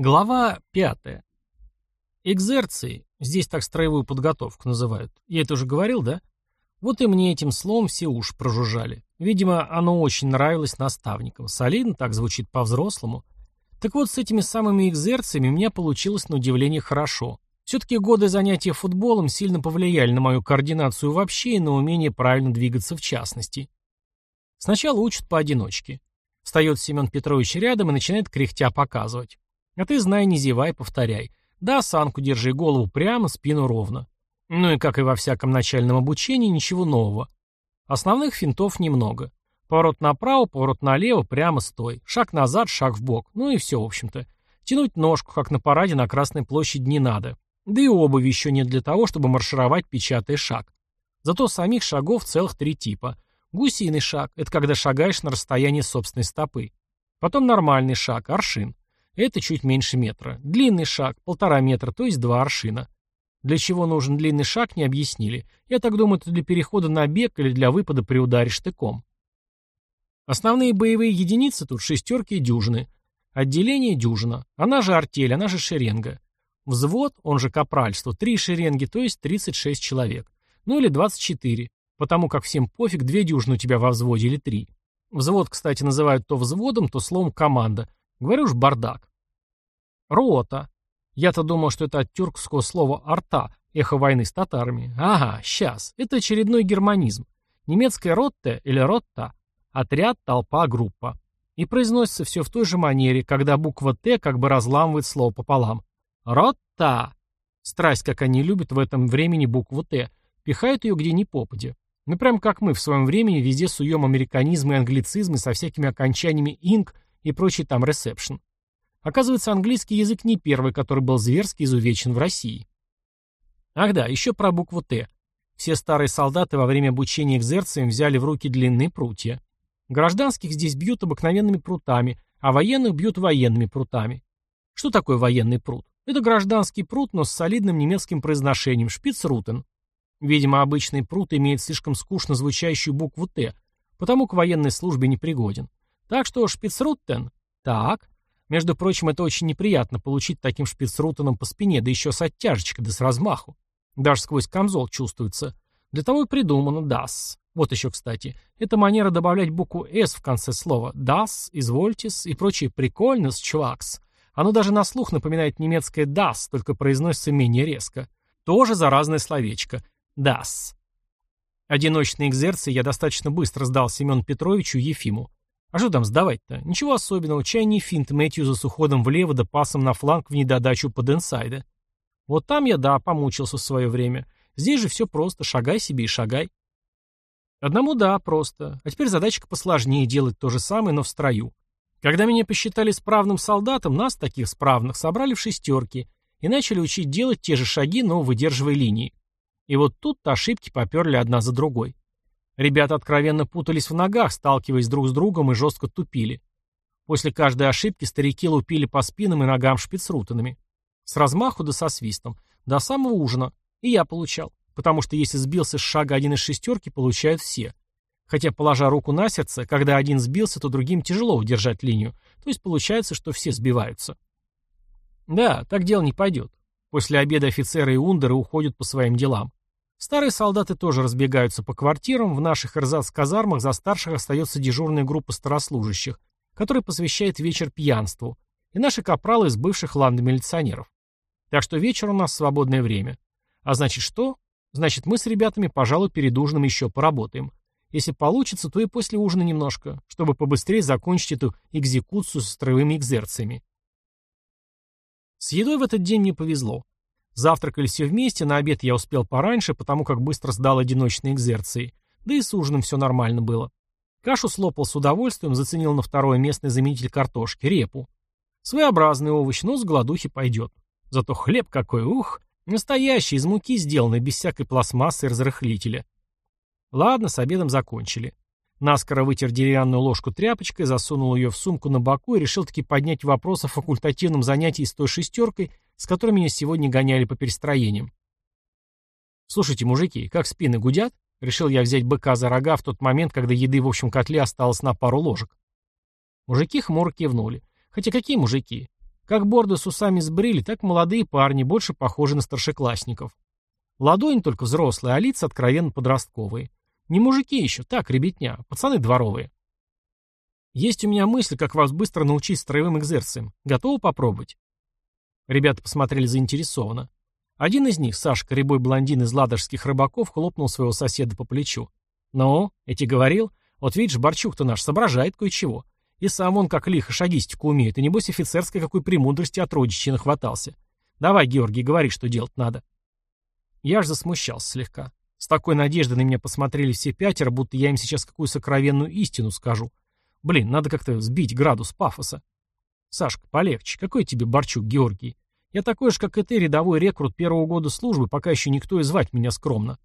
Глава пятая. Экзерции, здесь так строевую подготовку называют. Я это уже говорил, да? Вот и мне этим словом все уши прожужжали. Видимо, оно очень нравилось наставникам. Солидно так звучит по-взрослому. Так вот, с этими самыми экзерциями у меня получилось на удивление хорошо. Все-таки годы занятия футболом сильно повлияли на мою координацию вообще и на умение правильно двигаться в частности. Сначала учат поодиночке. Встает Семен Петрович рядом и начинает кряхтя показывать. А ты знай, не зевай, повторяй. Да, осанку держи, голову прямо, спину ровно. Ну и как и во всяком начальном обучении, ничего нового. Основных финтов немного. Поворот направо, поворот налево, прямо стой. Шаг назад, шаг в бок. Ну и все, в общем-то. Тянуть ножку, как на параде на Красной площади, не надо. Да и обуви еще нет для того, чтобы маршировать, печатая шаг. Зато самих шагов целых три типа. Гусиный шаг – это когда шагаешь на расстоянии собственной стопы. Потом нормальный шаг – аршин. Это чуть меньше метра. Длинный шаг – полтора метра, то есть два аршина. Для чего нужен длинный шаг, не объяснили. Я так думаю, это для перехода на бег или для выпада при ударе штыком. Основные боевые единицы тут шестерки и дюжины. Отделение дюжина. Она же артель, она же шеренга. Взвод, он же капральство, три шеренги, то есть 36 человек. Ну или 24, потому как всем пофиг, две дюжины у тебя во взводе или три. Взвод, кстати, называют то взводом, то словом команда. Говорю уж бардак. Рота. Я-то думал, что это от тюркского слова «арта», эхо войны с татарами. Ага, сейчас. Это очередной германизм. Немецкая «ротте» или «ротта» — отряд, толпа, группа. И произносится все в той же манере, когда буква «Т» как бы разламывает слово пополам. «Ротта». Страсть, как они любят в этом времени букву «Т», пихают ее где ни попадя. Ну, прям как мы в своем времени везде суем американизмы и англицизмы со всякими окончаниями «инг» и прочий там «ресепшн». Оказывается, английский язык не первый, который был зверски изувечен в России. Ах да, еще про букву «Т». Все старые солдаты во время обучения экзерциям взяли в руки длинные прутья. Гражданских здесь бьют обыкновенными прутами, а военных бьют военными прутами. Что такое военный прут? Это гражданский прут, но с солидным немецким произношением – шпицрутен. Видимо, обычный прут имеет слишком скучно звучащую букву «Т», потому к военной службе не пригоден. Так что шпицрутен – так, между прочим, это очень неприятно получить таким шпицрутеном по спине, да еще с оттяжечкой, да с размаху. Даже сквозь камзол чувствуется. Для того и придумано «das». Вот еще, кстати, это манера добавлять букву «s» в конце слова. «das», «извольтесь» и прочие прикольно с «чувакс». Оно даже на слух напоминает немецкое «das», только произносится менее резко. Тоже заразное словечко. «das». Одиночные экзерции я достаточно быстро сдал Семену Петровичу Ефиму. А что там сдавать-то? Ничего особенного, чай не финт Мэтьюза с уходом влево да пасом на фланг в недодачу под инсайда. Вот там я, да, помучился в свое время. Здесь же все просто, шагай себе и шагай. Одному да, просто. А теперь задачка посложнее делать то же самое, но в строю. Когда меня посчитали справным солдатом, нас, таких справных, собрали в шестерки и начали учить делать те же шаги, но выдерживая линии. И вот тут-то ошибки поперли одна за другой. Ребята откровенно путались в ногах, сталкиваясь друг с другом и жестко тупили. После каждой ошибки старики лупили по спинам и ногам шпицрутенами. С размаху да со свистом. До самого ужина. И я получал. Потому что если сбился с шага один из шестерки, получают все. Хотя, положа руку на сердце, когда один сбился, то другим тяжело удержать линию. То есть получается, что все сбиваются. Да, так дело не пойдет. После обеда офицеры и ундеры уходят по своим делам. Старые солдаты тоже разбегаются по квартирам, в наших эрзац-казармах за старших остается дежурная группа старослужащих, которая посвящает вечер пьянству, и наши капралы из бывших ландомилиционеров. Так что вечер у нас свободное время. А значит что? Значит, мы с ребятами, пожалуй, перед ужином еще поработаем. Если получится, то и после ужина немножко, чтобы побыстрее закончить эту экзекуцию со строевыми экзерциями. С едой в этот день мне повезло. Завтракали все вместе, на обед я успел пораньше, потому как быстро сдал одиночные экзерции. Да и с ужином все нормально было. Кашу слопал с удовольствием, заценил на второе местный заменитель картошки, репу. Своеобразный овощ, но с голодухи пойдет. Зато хлеб какой, ух, настоящий, из муки сделанный, без всякой пластмассы и разрыхлителя. Ладно, с обедом закончили. Наскоро вытер деревянную ложку тряпочкой, засунул ее в сумку на боку и решил таки поднять вопрос о факультативном занятии с той шестеркой, с которой меня сегодня гоняли по перестроениям. «Слушайте, мужики, как спины гудят?» Решил я взять быка за рога в тот момент, когда еды в общем котле осталось на пару ложек. Мужики хмуро кивнули. Хотя какие мужики? Как борды с усами сбрили, так молодые парни, больше похожи на старшеклассников. Ладонь только взрослые, а лица откровенно подростковые. Не мужики еще, так, ребятня, пацаны дворовые. Есть у меня мысль, как вас быстро научить строевым экзерциям. Готовы попробовать? Ребята посмотрели заинтересованно. Один из них, Сашка, рябой блондин из ладожских рыбаков, хлопнул своего соседа по плечу. «Ну, эти говорил? Вот видишь, Борчук-то наш соображает кое-чего. И сам он как лихо шагистику умеет, и небось офицерской какой премудрости от родичей нахватался. Давай, Георгий, говори, что делать надо». Я аж засмущался слегка. С такой надеждой на меня посмотрели все пятеро, будто я им сейчас какую сокровенную истину скажу. Блин, надо как-то сбить градус пафоса. Сашка, полегче. Какой тебе Борчук, Георгий? Я такой же, как и ты, рядовой рекрут первого года службы, пока еще никто и звать меня скромно.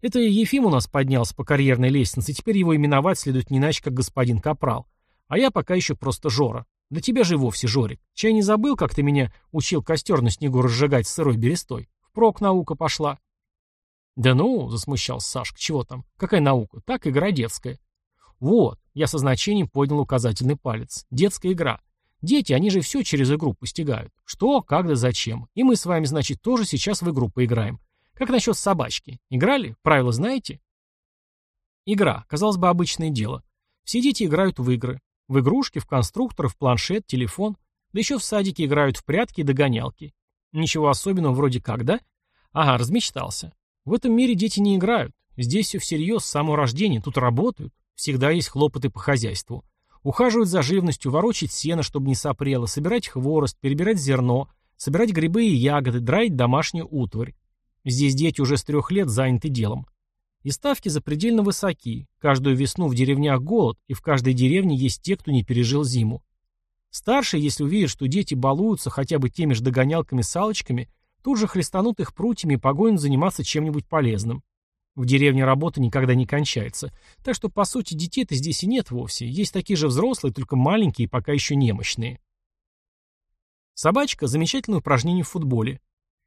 Это Ефим у нас поднялся по карьерной лестнице, теперь его именовать следует не иначе, как господин Капрал. А я пока еще просто Жора. Для тебя же вовсе Жорик. Чай не забыл, как ты меня учил костер на снегу разжигать сырой берестой? Впрок наука пошла. Да ну, засмущался Сашка, чего там? Какая наука? Так, игра детская. Вот, я со значением поднял указательный палец. Детская игра. Дети, они же все через игру постигают. Что, как да зачем. И мы с вами, значит, тоже сейчас в игру поиграем. Как насчет собачки? Играли? Правила знаете? Игра. Казалось бы, обычное дело. Все дети играют в игры. В игрушки, в конструкторы, в планшет, телефон. Да еще в садике играют в прятки и догонялки. Ничего особенного вроде как, да? Ага, размечтался. В этом мире дети не играют. Здесь все всерьез, с самого рождения, тут работают. Всегда есть хлопоты по хозяйству. Ухаживать за живностью, ворочать сено, чтобы не сопрело, собирать хворост, перебирать зерно, собирать грибы и ягоды, драить домашнюю утварь. Здесь дети уже с трех лет заняты делом. И ставки запредельно высоки. Каждую весну в деревнях голод, и в каждой деревне есть те, кто не пережил зиму. Старшие, если увидят, что дети балуются хотя бы теми же догонялками-салочками, тут же хлестанут их прутьями и погонят заниматься чем-нибудь полезным. В деревне работа никогда не кончается. Так что, по сути, детей-то здесь и нет вовсе. Есть такие же взрослые, только маленькие и пока еще немощные. Собачка – замечательное упражнение в футболе.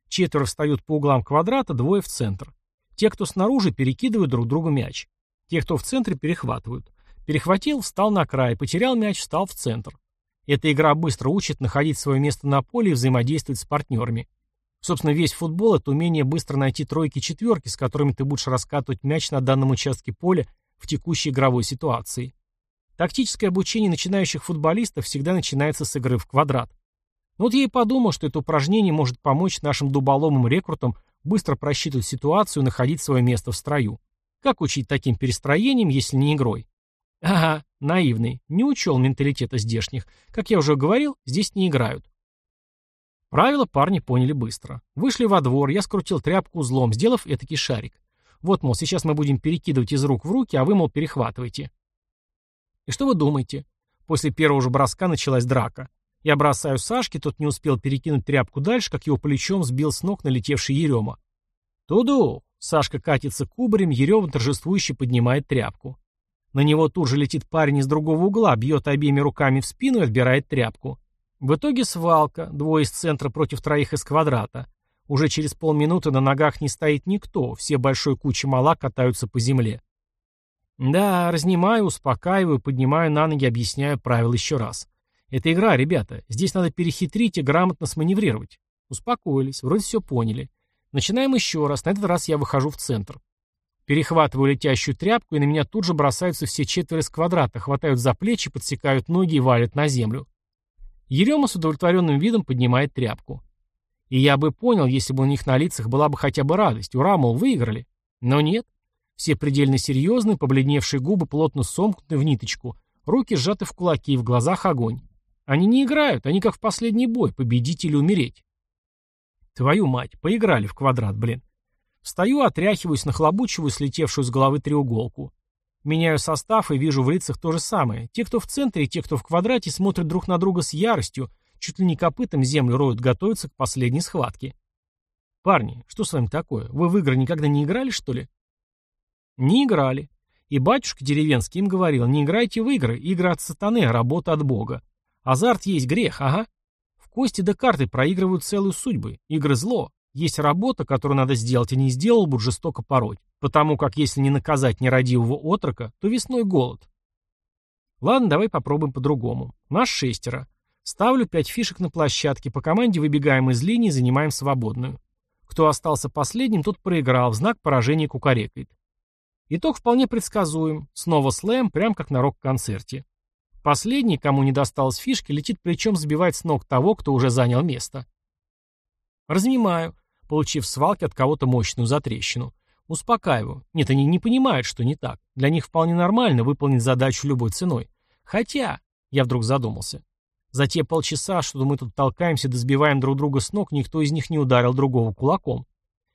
Четверо встают по углам квадрата, двое в центр. Те, кто снаружи, перекидывают друг другу мяч. Те, кто в центре, перехватывают. Перехватил, встал на край, потерял мяч, встал в центр. Эта игра быстро учит находить свое место на поле и взаимодействовать с партнерами. Собственно, весь футбол — это умение быстро найти тройки и четверки, с которыми ты будешь раскатывать мяч на данном участке поля в текущей игровой ситуации. Тактическое обучение начинающих футболистов всегда начинается с игры в квадрат. Но вот я и подумал, что это упражнение может помочь нашим дуболомым рекрутам быстро просчитывать ситуацию и находить свое место в строю. Как учить таким перестроениям, если не игрой? Ага, наивный, не учел менталитета здешних. Как я уже говорил, здесь не играют. Правила парни поняли быстро. Вышли во двор, я скрутил тряпку узлом, сделав этакий шарик. Вот, мол, сейчас мы будем перекидывать из рук в руки, а вы, мол, перехватываете. И что вы думаете? После первого же броска началась драка. Я бросаю Сашке, тот не успел перекинуть тряпку дальше, как его плечом сбил с ног налетевший Ерема. Туду! Сашка катится кубарем, Ерема торжествующе поднимает тряпку. На него тут же летит парень из другого угла, бьет обеими руками в спину и отбирает тряпку. В итоге свалка, двое из центра против троих из квадрата. Уже через полминуты на ногах не стоит никто, все большой кучи мала катаются по земле. Да, разнимаю, успокаиваю, поднимаю на ноги, объясняю правила еще раз. Это игра, ребята, здесь надо перехитрить и грамотно сманеврировать. Успокоились, вроде все поняли. Начинаем еще раз, на этот раз я выхожу в центр. Перехватываю летящую тряпку, и на меня тут же бросаются все четверо из квадрата, хватают за плечи, подсекают ноги и валят на землю. Ерема с удовлетворенным видом поднимает тряпку. И я бы понял, если бы у них на лицах была бы хотя бы радость. Ура, мол, выиграли. Но нет. Все предельно серьезные, побледневшие губы плотно сомкнуты в ниточку, руки сжаты в кулаки, в глазах огонь. Они не играют, они как в последний бой, победить или умереть. Твою мать, поиграли в квадрат, блин. Встаю, отряхиваюсь, нахлобучиваю слетевшую с головы треуголку. Меняю состав и вижу в лицах то же самое. Те, кто в центре, и те, кто в квадрате, смотрят друг на друга с яростью, чуть ли не копытом землю роют, готовятся к последней схватке. Парни, что с вами такое? Вы в игры никогда не играли, что ли? Не играли. И батюшка деревенский им говорил, не играйте в игры, игры от сатаны, а работа от бога. Азарт есть грех, ага. В кости да карты проигрывают целую судьбы. Игры зло. Есть работа, которую надо сделать, и не сделал, будут жестоко пороть. Потому как если не наказать нерадивого отрока, то весной голод. Ладно, давай попробуем по-другому. Нас шестеро. Ставлю пять фишек на площадке, по команде выбегаем из линии, занимаем свободную. Кто остался последним, тот проиграл, в знак поражения кукарекает. Итог вполне предсказуем. Снова слэм, прям как на рок-концерте. Последний, кому не досталось фишки, летит плечом сбивать с ног того, кто уже занял место. Размимаю, получив в свалке от кого-то мощную затрещину. Успокаиваю. Нет, они не понимают, что не так. Для них вполне нормально выполнить задачу любой ценой. Хотя, я вдруг задумался, за те полчаса, что мы тут толкаемся да сбиваем друг друга с ног, никто из них не ударил другого кулаком.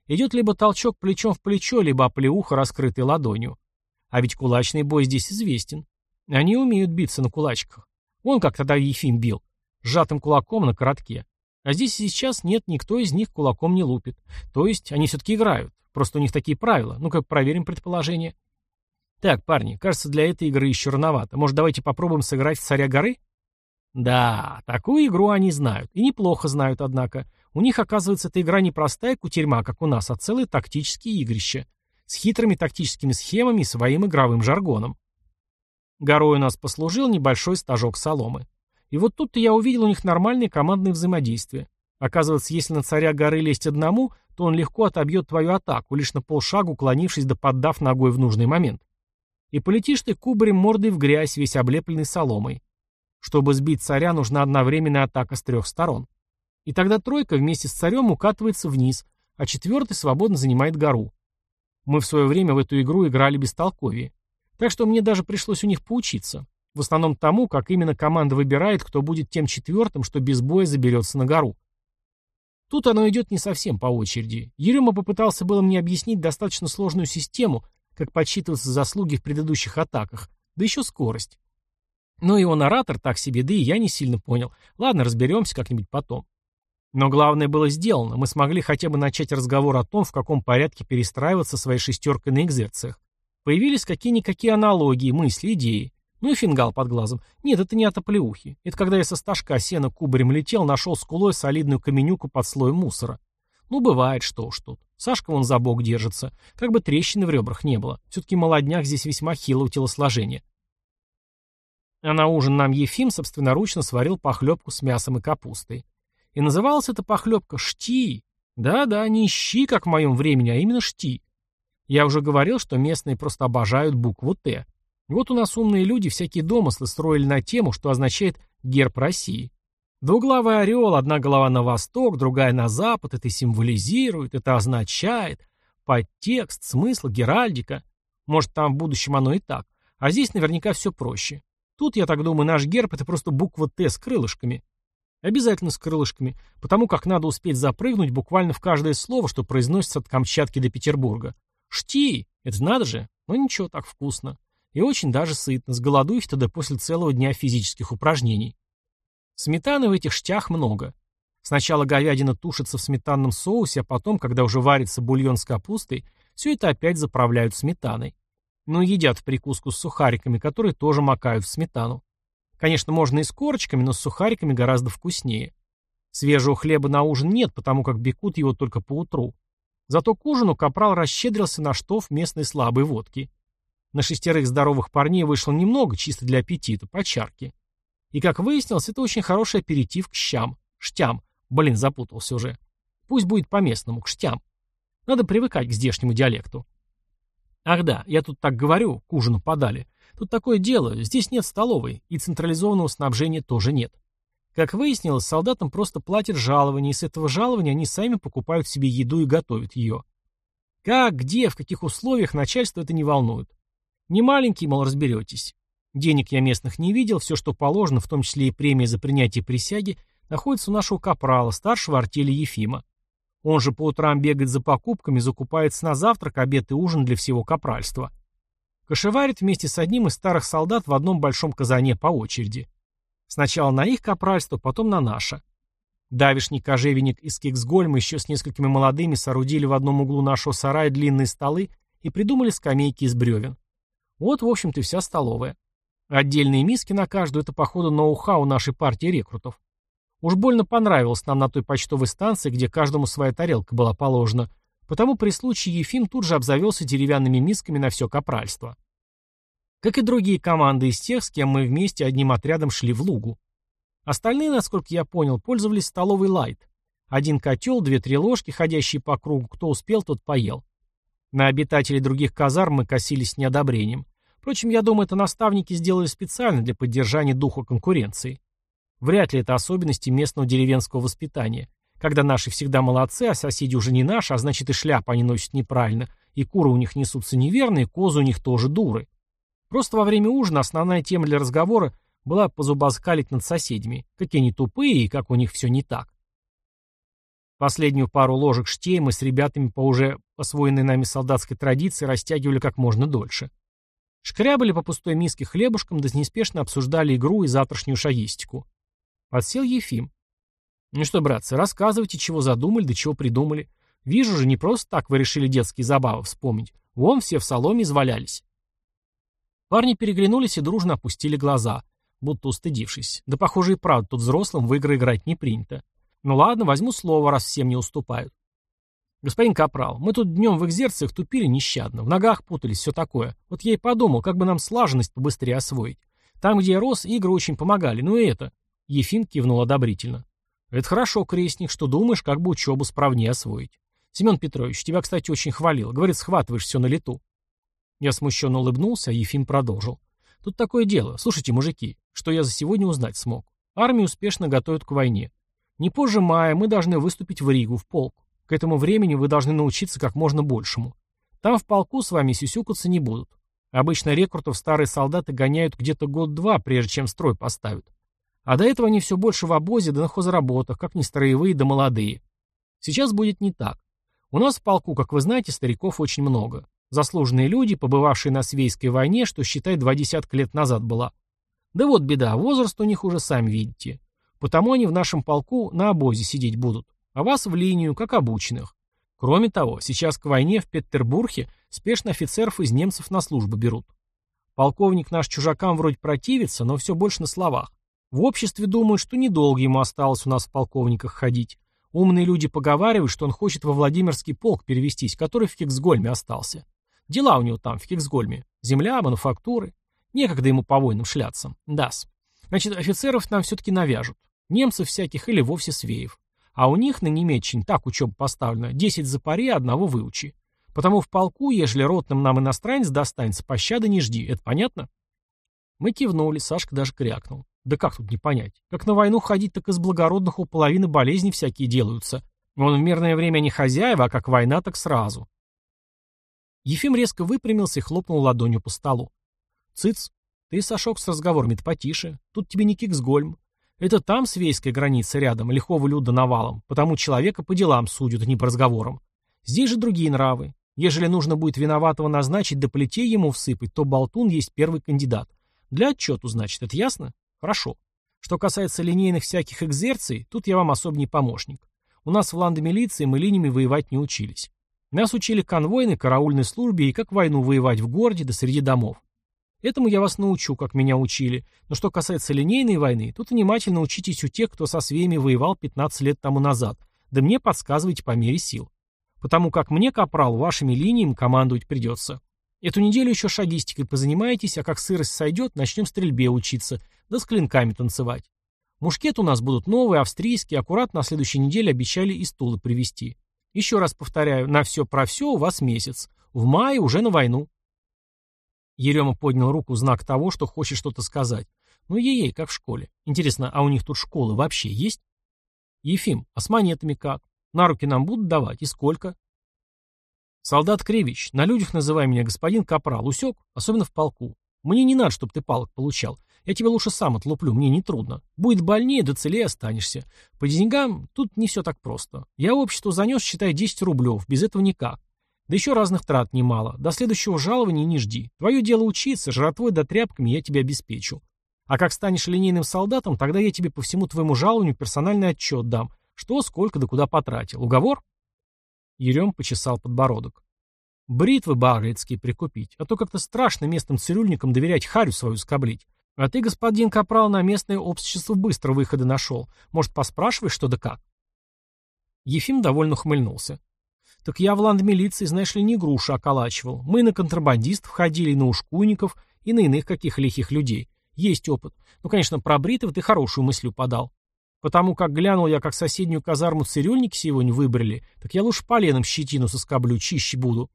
Идет либо толчок плечом в плечо, либо оплеуха, раскрытой ладонью. А ведь кулачный бой здесь известен. Они умеют биться на кулачках. Вон как тогда Ефим бил. Сжатым кулаком на коротке. А здесь и сейчас нет, никто из них кулаком не лупит. То есть они все-таки играют. Просто у них такие правила. Ну-ка, проверим предположение. Так, парни, кажется, для этой игры еще рановато. Может, давайте попробуем сыграть в царя горы? Да, такую игру они знают. И неплохо знают, однако. У них, оказывается, эта игра не простая кутерьма, как у нас, а целое тактические игрища. С хитрыми тактическими схемами и своим игровым жаргоном. Горой у нас послужил небольшой стажок соломы. И вот тут-то я увидел у них нормальное командное взаимодействие. Оказывается, если на царя горы лезть одному, то он легко отобьет твою атаку, лишь на полшагу уклонившись да поддав ногой в нужный момент. И полетишь ты кубарем мордой в грязь, весь облепленный соломой. Чтобы сбить царя, нужна одновременная атака с трех сторон. И тогда тройка вместе с царем укатывается вниз, а четвертый свободно занимает гору. Мы в свое время в эту игру играли бестолковее. Так что мне даже пришлось у них поучиться. В основном тому, как именно команда выбирает, кто будет тем четвертым, что без боя заберется на гору. Тут оно идет не совсем по очереди. Ерема попытался было мне объяснить достаточно сложную систему, как подсчитываются заслуги в предыдущих атаках, да еще скорость. Но его наратор так себе, да и я не сильно понял. Ладно, разберемся как-нибудь потом. Но главное было сделано. Мы смогли хотя бы начать разговор о том, в каком порядке перестраиваться своей шестеркой на экзерциях. Появились какие-никакие аналогии, мысли, идеи. Ну и фингал под глазом. Нет, это не от оплеухи. Это когда я со стажка сена кубарем летел, нашел скулой солидную каменюку под слоем мусора. Ну, бывает, что уж тут. Сашка вон за бок держится. Как бы трещины в ребрах не было. Все-таки молодняк здесь весьма хилого телосложения. А на ужин нам Ефим собственноручно сварил похлебку с мясом и капустой. И называлась эта похлебка шти. Да-да, не щи, как в моем времени, а именно шти. Я уже говорил, что местные просто обожают букву «Т». Вот у нас умные люди всякие домыслы строили на тему, что означает «герб России». Двуглавый орел, одна голова на восток, другая на запад, это символизирует, это означает, подтекст, смысл, геральдика. Может, там в будущем оно и так. А здесь наверняка все проще. Тут, я так думаю, наш герб это просто буква «Т» с крылышками. Обязательно с крылышками, потому как надо успеть запрыгнуть буквально в каждое слово, что произносится от Камчатки до Петербурга. Шти! Это надо же! Но ну, ничего, так вкусно. И очень даже сытно, сголодуешь тогда после целого дня физических упражнений. Сметаны в этих штях много. Сначала говядина тушится в сметанном соусе, а потом, когда уже варится бульон с капустой, все это опять заправляют сметаной. Ну едят в прикуску с сухариками, которые тоже макают в сметану. Конечно, можно и с корочками, но с сухариками гораздо вкуснее. Свежего хлеба на ужин нет, потому как бекут его только по утру. Зато к ужину капрал расщедрился на штоф местной слабой водки. На шестерых здоровых парней вышло немного, чисто для аппетита, по чарке. И, как выяснилось, это очень хороший аперитив к щам. Штям. Блин, запутался уже. Пусть будет по-местному, к штям. Надо привыкать к здешнему диалекту. Ах да, я тут так говорю, к ужину подали. Тут такое дело, здесь нет столовой, и централизованного снабжения тоже нет. Как выяснилось, солдатам просто платят жалование, и с этого жалования они сами покупают себе еду и готовят ее. Как, где, в каких условиях начальство это не волнует. Не маленький, мол, разберетесь. Денег я местных не видел, все, что положено, в том числе и премия за принятие присяги, находится у нашего капрала, старшего артели Ефима. Он же по утрам бегает за покупками, закупается на завтрак, обед и ужин для всего капральства. Кошеварит вместе с одним из старых солдат в одном большом казане по очереди. Сначала на их капральство, потом на наше. Давишний кожевенник из Киксгольма еще с несколькими молодыми соорудили в одном углу нашего сарая длинные столы и придумали скамейки из бревен. Вот, в общем-то, вся столовая. Отдельные миски на каждую – это, походу, ноу-хау нашей партии рекрутов. Уж больно понравилось нам на той почтовой станции, где каждому своя тарелка была положена, потому при случае Ефим тут же обзавелся деревянными мисками на все капральство. Как и другие команды из тех, с кем мы вместе одним отрядом шли в лугу. Остальные, насколько я понял, пользовались столовой лайт. Один котел, две-три ложки, ходящие по кругу, кто успел, тот поел. На обитателей других казарм мы косились с неодобрением. Впрочем, я думаю, это наставники сделали специально для поддержания духа конкуренции. Вряд ли это особенности местного деревенского воспитания, когда наши всегда молодцы, а соседи уже не наши, а значит и шляпы они носят неправильно, и куры у них несутся неверно, и козы у них тоже дуры. Просто во время ужина основная тема для разговора была позубоскалить над соседями, какие они тупые и как у них все не так. Последнюю пару ложек штей мы с ребятами по уже освоенной нами солдатской традиции растягивали как можно дольше. Шкрябали по пустой миске хлебушком, да неспешно обсуждали игру и завтрашнюю шагистику. Подсел Ефим. «Ну что, братцы, рассказывайте, чего задумали, до чего придумали. Вижу же, не просто так вы решили детские забавы вспомнить. Вон все в соломе извалялись». Парни переглянулись и дружно опустили глаза, будто устыдившись. Да, похоже, и правда, тут взрослым в игры играть не принято. Ну ладно, возьму слово, раз всем не уступают. Господин Капрал, мы тут днем в экзерциях тупили нещадно, в ногах путались, все такое. Вот я и подумал, как бы нам слаженность побыстрее освоить. Там, где я рос, игры очень помогали, ну и это. Ефим кивнул одобрительно. Это хорошо, крестник, что думаешь, как бы учебу справнее освоить. Семен Петрович, тебя, кстати, очень хвалил. Говорит, схватываешь все на лету. Я смущенно улыбнулся, а Ефим продолжил. Тут такое дело. Слушайте, мужики, что я за сегодня узнать смог. Армию успешно готовят к войне. Не позже мая мы должны выступить в Ригу, в полк. К этому времени вы должны научиться как можно большему. Там в полку с вами сюсюкаться не будут. Обычно рекрутов старые солдаты гоняют где-то год-два, прежде чем строй поставят. А до этого они все больше в обозе да на хозработах, как ни строевые да молодые. Сейчас будет не так. У нас в полку, как вы знаете, стариков очень много. Заслуженные люди, побывавшие на Свейской войне, что, считай, два десятка лет назад была. Да вот беда, возраст у них уже сами видите. Потому они в нашем полку на обозе сидеть будут, а вас в линию, как обученных. Кроме того, сейчас к войне в Петербурге спешно офицеров из немцев на службу берут. Полковник наш чужакам вроде противится, но все больше на словах. В обществе думают, что недолго ему осталось у нас в полковниках ходить. Умные люди поговаривают, что он хочет во Владимирский полк перевестись, который в Киксгольме остался. Дела у него там, в Киксгольме. Земля, мануфактуры. Некогда ему по войнам шляться. Дас. Значит, офицеров нам все-таки навяжут. Немцев всяких или вовсе свеев. А у них на немецчин так учеба поставлена. Десять за пари, одного выучи. Потому в полку, ежели ротным нам иностранец достанется, пощады не жди. Это понятно? Мы кивнули, Сашка даже крякнул. Да как тут не понять? Как на войну ходить, так из благородных у половины болезней всякие делаются. Он в мирное время не хозяева, а как война, так сразу. Ефим резко выпрямился и хлопнул ладонью по столу. «Цыц, ты, Сашок, с разговорами-то потише. Тут тебе не Киксгольм. Это там свейская граница рядом, лихого люда навалом, потому человека по делам судят, а не по разговорам. Здесь же другие нравы. Ежели нужно будет виноватого назначить да плетей ему всыпать, то Болтун есть первый кандидат. Для отчету, значит, это ясно? Хорошо. Что касается линейных всяких экзерций, тут я вам особо помощник. У нас в ландомилиции мы линиями воевать не учились. Нас учили конвойной, караульной службе и как войну воевать в городе да среди домов. Этому я вас научу, как меня учили. Но что касается линейной войны, тут внимательно учитесь у тех, кто со своими воевал 15 лет тому назад. Да мне подсказывайте по мере сил. Потому как мне, капрал, вашими линиями командовать придется. Эту неделю еще шагистикой позанимаетесь, а как сырость сойдет, начнем стрельбе учиться, да с клинками танцевать. Мушкет у нас будут новые, австрийские, аккуратно на следующей неделе обещали и стулы привезти. Еще раз повторяю, на все про все у вас месяц. В мае уже на войну. Ерема поднял руку в знак того, что хочет что-то сказать. Ну ей-ей, как в школе. Интересно, а у них тут школы вообще есть? Ефим, а с монетами как? На руки нам будут давать? И сколько? Солдат Кривич, на людях называй меня господин Капрал, усек, особенно в полку. Мне не надо, чтобы ты палок получал. Я тебя лучше сам отлуплю, мне не трудно. Будет больнее, да целее останешься. По деньгам тут не все так просто. Я обществу занес, считай, 10 рублев, без этого никак. Да еще разных трат немало. До следующего жалования не жди. Твое дело учиться, жратвой да тряпками я тебе обеспечу. А как станешь линейным солдатом, тогда я тебе по всему твоему жалованию персональный отчет дам. Что, сколько да куда потратил. Уговор? Ерем почесал подбородок. Бритвы багрецкие прикупить, а то как-то страшно местным цирюльникам доверять харю свою скоблить. А ты, господин Капрал, на местное общество быстро выходы нашел. Может, поспрашиваешь, что да как? Ефим довольно хмыльнулся. Так я в ландмилиции, знаешь ли, не груши околачивал. Мы на контрабандистов ходили, и на ушкуйников, и на иных каких лихих людей. Есть опыт. Ну, конечно, про бритого ты хорошую мысль подал. Потому как глянул я, как соседнюю казарму цирюльники сегодня выбрали, так я лучше поленом щетину соскоблю, чище буду.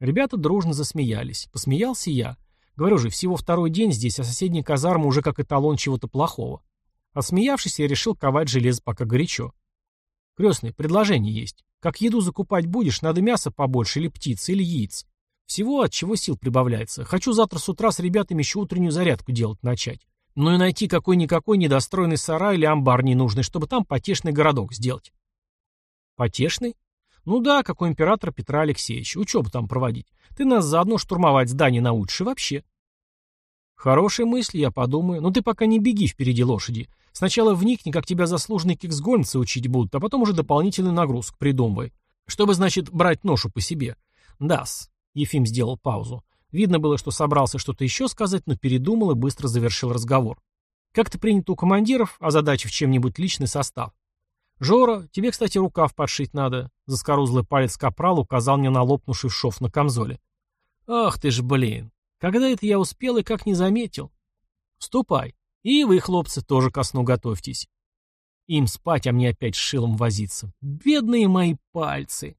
Ребята дружно засмеялись. Посмеялся я. Говорю же, всего второй день здесь, а соседняя казарма уже как эталон чего-то плохого. Отсмеявшись, я решил ковать железо пока горячо. Крестный, предложение есть. Как еду закупать будешь, надо мяса побольше или птицы, или яиц. Всего, от чего сил прибавляется. Хочу завтра с утра с ребятами еще утреннюю зарядку делать начать. Ну и найти какой-никакой недостроенный сарай или амбар ненужный, чтобы там потешный городок сделать. Потешный? Ну да, как у императора Петра Алексеевича. Учебу там проводить. Ты нас заодно штурмовать здание научишь и вообще. Хорошая мысль, я подумаю. Но ты пока не беги впереди лошади. Сначала вникни, как тебя заслуженные киксгольмцы учить будут, а потом уже дополнительную нагрузку придумывай. Чтобы, значит, брать ношу по себе. Дас. Ефим сделал паузу. Видно было, что собрался что-то еще сказать, но передумал и быстро завершил разговор. Как-то принято у командиров, а задача в чем-нибудь личный состав. «Жора, тебе, кстати, рукав подшить надо», — заскорузлый палец капрал указал мне на лопнувший шов на камзоле. «Ах ты ж, блин! Когда это я успел и как не заметил?» «Ступай. И вы, хлопцы, тоже ко сну готовьтесь». Им спать, а мне опять с шилом возиться. Бедные мои пальцы.